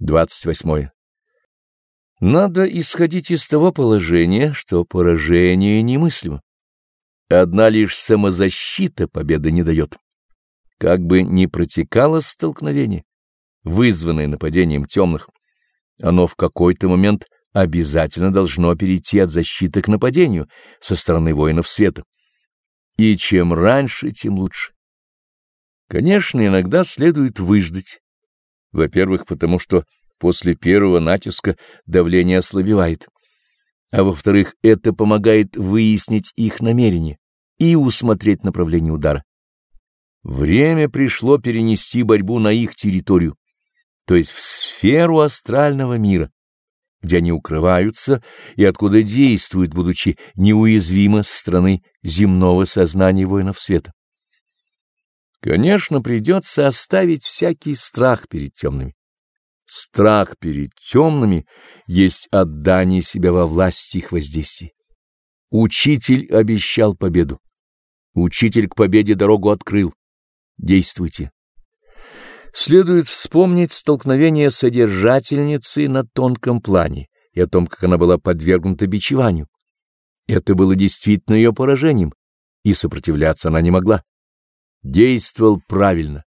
28. Надо исходить из того положения, что поражение немыслимо. Одна лишь самозащита победы не дает. Как бы ни протекало столкновение, вызванное нападением темных, оно в какой-то момент обязательно должно перейти от защиты к нападению со стороны воинов света. И чем раньше, тем лучше. Конечно, иногда следует выждать. Во-первых, потому что после первого натиска давление ослабевает. А во-вторых, это помогает выяснить их намерение и усмотреть направление удара. Время пришло перенести борьбу на их территорию, то есть в сферу астрального мира, где они укрываются и откуда действуют, будучи неуязвимы со стороны земного сознания воинов света. Конечно, придется оставить всякий страх перед темными. Страх перед темными есть отдание себя во власти их воздействия. Учитель обещал победу. Учитель к победе дорогу открыл. Действуйте. Следует вспомнить столкновение содержательницы на тонком плане и о том, как она была подвергнута бичеванию. Это было действительно ее поражением, и сопротивляться она не могла. Действовал правильно.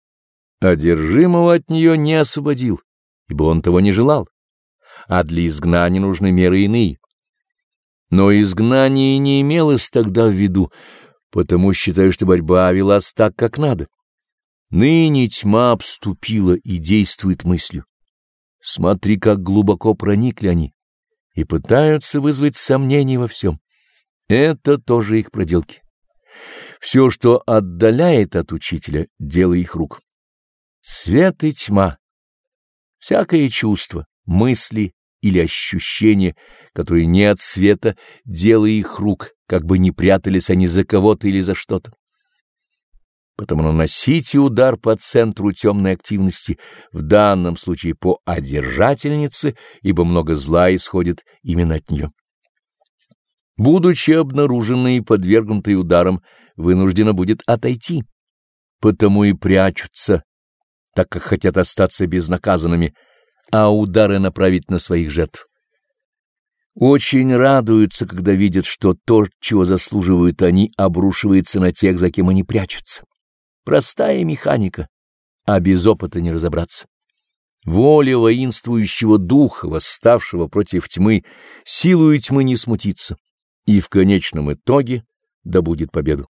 Одержимого от нее не освободил, ибо он того не желал. А для изгнания нужны меры иные. Но изгнание не имелось тогда в виду, потому считаю, что борьба велась так, как надо. Ныне тьма обступила и действует мыслью. Смотри, как глубоко проникли они и пытаются вызвать сомнения во всем. Это тоже их проделки. Все, что отдаляет от учителя, дело их рук. Свет и тьма. Всякое чувство, мысли или ощущение, которые не от света, дело их рук, как бы не прятались они за кого-то или за что-то. Потому наносите удар по центру темной активности, в данном случае по одержательнице, ибо много зла исходит именно от нее. Будучи обнаруженной и подвергнутой ударом, вынуждена будет отойти, потому и прячутся, так как хотят остаться безнаказанными, а удары направить на своих жертв. Очень радуются, когда видят, что то, чего заслуживают они, обрушивается на тех, за кем они прячутся. Простая механика, а без опыта не разобраться. Воля воинствующего духа, восставшего против тьмы, силою тьмы не смутится, и в конечном итоге добудет победу.